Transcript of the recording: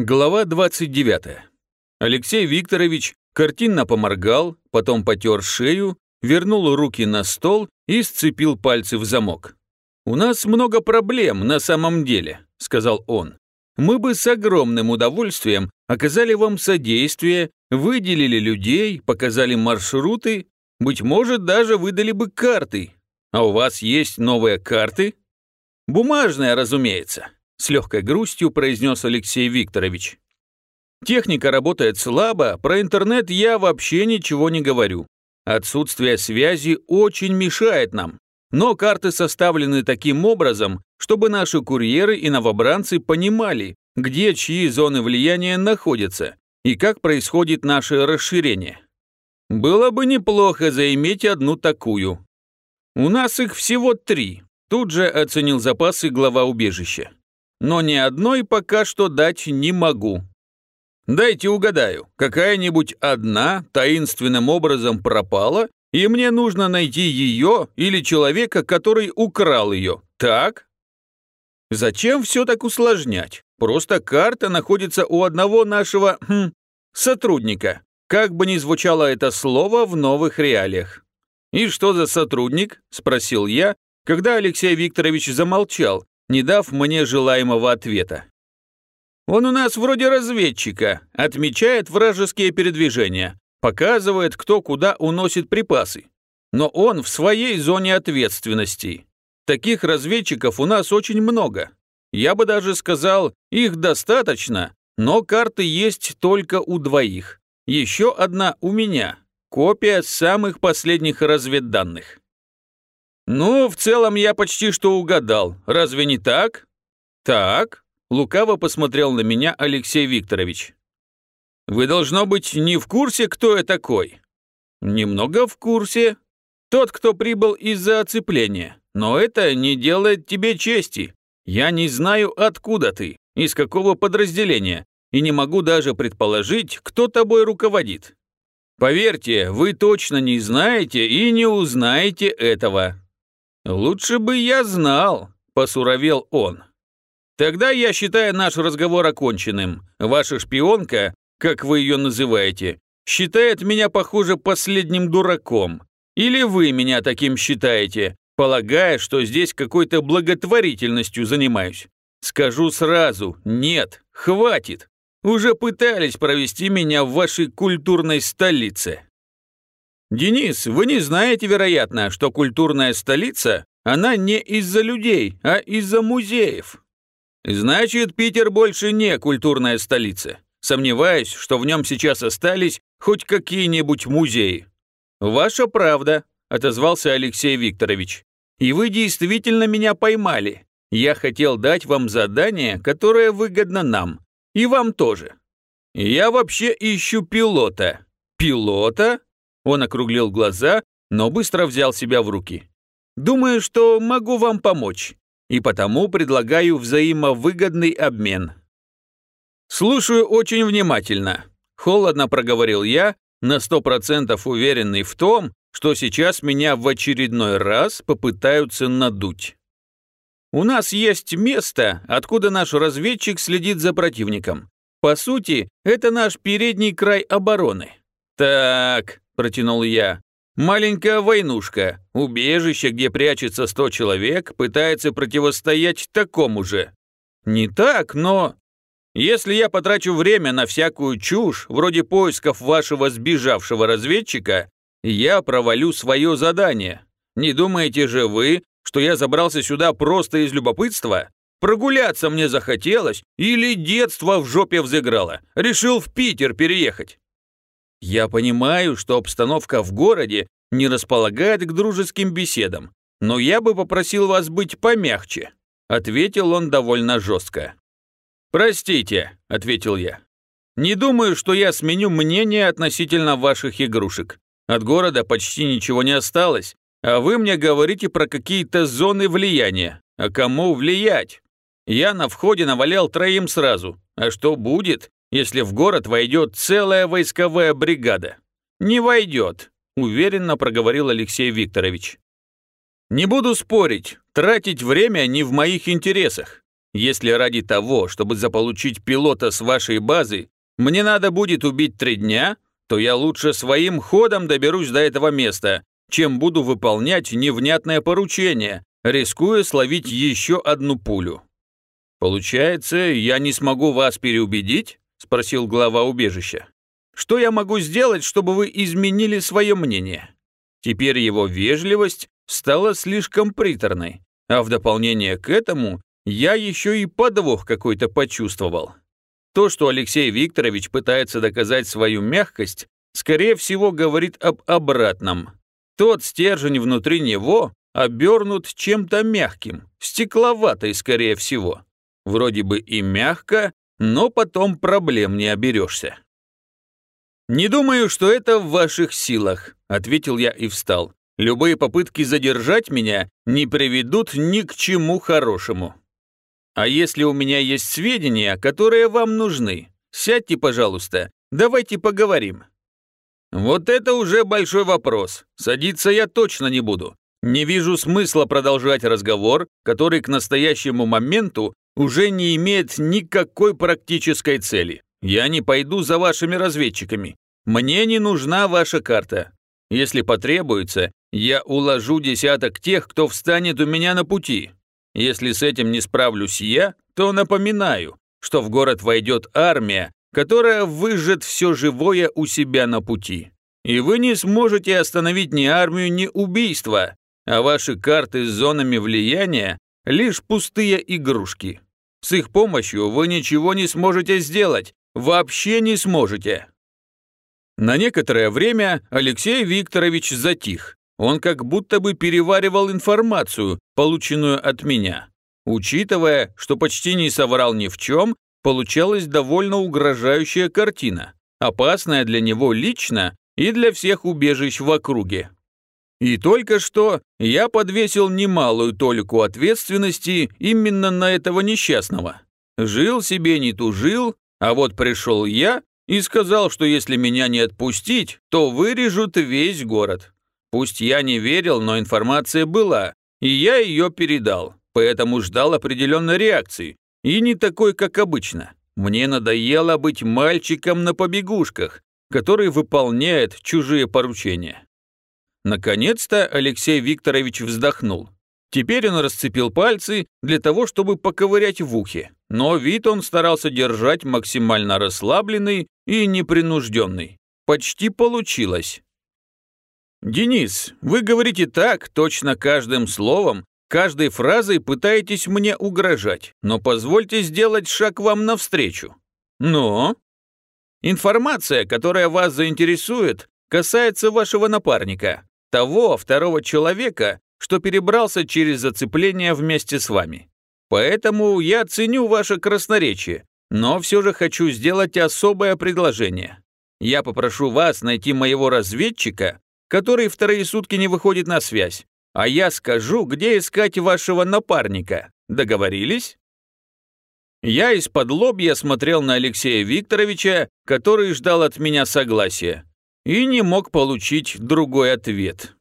Глава 29. Алексей Викторович картинно поморгал, потом потер шею, вернул руки на стол и сцепил пальцы в замок. «У нас много проблем на самом деле», — сказал он. «Мы бы с огромным удовольствием оказали вам содействие, выделили людей, показали маршруты, быть может, даже выдали бы карты. А у вас есть новые карты?» «Бумажные, разумеется», с легкой грустью произнес Алексей Викторович. Техника работает слабо, про интернет я вообще ничего не говорю. Отсутствие связи очень мешает нам. Но карты составлены таким образом, чтобы наши курьеры и новобранцы понимали, где чьи зоны влияния находятся и как происходит наше расширение. Было бы неплохо заиметь одну такую. У нас их всего три. Тут же оценил запасы глава убежища но ни одной пока что дать не могу. Дайте угадаю, какая-нибудь одна таинственным образом пропала, и мне нужно найти ее или человека, который украл ее, так? Зачем все так усложнять? Просто карта находится у одного нашего хм, сотрудника, как бы ни звучало это слово в новых реалиях. «И что за сотрудник?» – спросил я, когда Алексей Викторович замолчал, не дав мне желаемого ответа. Он у нас вроде разведчика, отмечает вражеские передвижения, показывает, кто куда уносит припасы. Но он в своей зоне ответственности. Таких разведчиков у нас очень много. Я бы даже сказал, их достаточно, но карты есть только у двоих. Еще одна у меня. Копия самых последних разведданных. «Ну, в целом я почти что угадал. Разве не так?» «Так», — лукаво посмотрел на меня Алексей Викторович. «Вы, должно быть, не в курсе, кто я такой?» «Немного в курсе. Тот, кто прибыл из-за оцепления. Но это не делает тебе чести. Я не знаю, откуда ты, из какого подразделения, и не могу даже предположить, кто тобой руководит. Поверьте, вы точно не знаете и не узнаете этого. «Лучше бы я знал», – посуровел он. «Тогда я считаю наш разговор оконченным. Ваша шпионка, как вы ее называете, считает меня, похоже, последним дураком. Или вы меня таким считаете, полагая, что здесь какой-то благотворительностью занимаюсь? Скажу сразу, нет, хватит. Уже пытались провести меня в вашей культурной столице. «Денис, вы не знаете, вероятно, что культурная столица, она не из-за людей, а из-за музеев. Значит, Питер больше не культурная столица. Сомневаюсь, что в нем сейчас остались хоть какие-нибудь музеи». «Ваша правда», — отозвался Алексей Викторович. «И вы действительно меня поймали. Я хотел дать вам задание, которое выгодно нам. И вам тоже. Я вообще ищу пилота». «Пилота?» Он округлил глаза, но быстро взял себя в руки. «Думаю, что могу вам помочь, и потому предлагаю взаимовыгодный обмен». «Слушаю очень внимательно», – холодно проговорил я, на сто процентов уверенный в том, что сейчас меня в очередной раз попытаются надуть. У нас есть место, откуда наш разведчик следит за противником. По сути, это наш передний край обороны. Так, протянул я. Маленькая войнушка, убежище, где прячется сто человек, пытается противостоять такому же. Не так, но... Если я потрачу время на всякую чушь, вроде поисков вашего сбежавшего разведчика, я провалю свое задание. Не думаете же вы, что я забрался сюда просто из любопытства? Прогуляться мне захотелось или детство в жопе взыграло? Решил в Питер переехать. Я понимаю, что обстановка в городе не располагает к дружеским беседам, но я бы попросил вас быть помягче», — ответил он довольно жестко. «Простите», — ответил я. «Не думаю, что я сменю мнение относительно ваших игрушек. От города почти ничего не осталось, а вы мне говорите про какие-то зоны влияния. А кому влиять? Я на входе навалял троим сразу. А что будет, если в город войдет целая войсковая бригада. Не войдет, уверенно проговорил Алексей Викторович. Не буду спорить, тратить время не в моих интересах. Если ради того, чтобы заполучить пилота с вашей базы, мне надо будет убить три дня, то я лучше своим ходом доберусь до этого места, чем буду выполнять невнятное поручение, рискуя словить еще одну пулю. «Получается, я не смогу вас переубедить?» – спросил глава убежища. «Что я могу сделать, чтобы вы изменили свое мнение?» Теперь его вежливость стала слишком приторной, а в дополнение к этому я еще и подвох какой-то почувствовал. То, что Алексей Викторович пытается доказать свою мягкость, скорее всего говорит об обратном. Тот стержень внутри него обернут чем-то мягким, стекловатой, скорее всего. Вроде бы и мягко, но потом проблем не оберешься. «Не думаю, что это в ваших силах», — ответил я и встал. «Любые попытки задержать меня не приведут ни к чему хорошему. А если у меня есть сведения, которые вам нужны, сядьте, пожалуйста, давайте поговорим». «Вот это уже большой вопрос. Садиться я точно не буду. Не вижу смысла продолжать разговор, который к настоящему моменту уже не имеет никакой практической цели. Я не пойду за вашими разведчиками. Мне не нужна ваша карта. Если потребуется, я уложу десяток тех, кто встанет у меня на пути. Если с этим не справлюсь я, то напоминаю, что в город войдет армия, которая выжжет все живое у себя на пути. И вы не сможете остановить ни армию, ни убийство, а ваши карты с зонами влияния – лишь пустые игрушки. С их помощью вы ничего не сможете сделать, вообще не сможете. На некоторое время Алексей Викторович затих. Он как будто бы переваривал информацию, полученную от меня. Учитывая, что почти не соврал ни в чем, получалась довольно угрожающая картина, опасная для него лично и для всех убежищ в округе. И только что я подвесил немалую толику ответственности именно на этого несчастного. Жил себе не тужил, а вот пришел я и сказал, что если меня не отпустить, то вырежут весь город. Пусть я не верил, но информация была, и я ее передал, поэтому ждал определенной реакции, и не такой, как обычно. Мне надоело быть мальчиком на побегушках, который выполняет чужие поручения. Наконец-то Алексей Викторович вздохнул. Теперь он расцепил пальцы для того, чтобы поковырять в ухе, но вид он старался держать максимально расслабленный и непринужденный. Почти получилось. «Денис, вы говорите так, точно каждым словом, каждой фразой пытаетесь мне угрожать, но позвольте сделать шаг вам навстречу. Но...» «Информация, которая вас заинтересует, касается вашего напарника, того второго человека, что перебрался через зацепление вместе с вами. Поэтому я ценю ваше красноречие, но все же хочу сделать особое предложение. Я попрошу вас найти моего разведчика, который вторые сутки не выходит на связь, а я скажу, где искать вашего напарника. Договорились?» Я из-под лобья смотрел на Алексея Викторовича, который ждал от меня согласия и не мог получить другой ответ.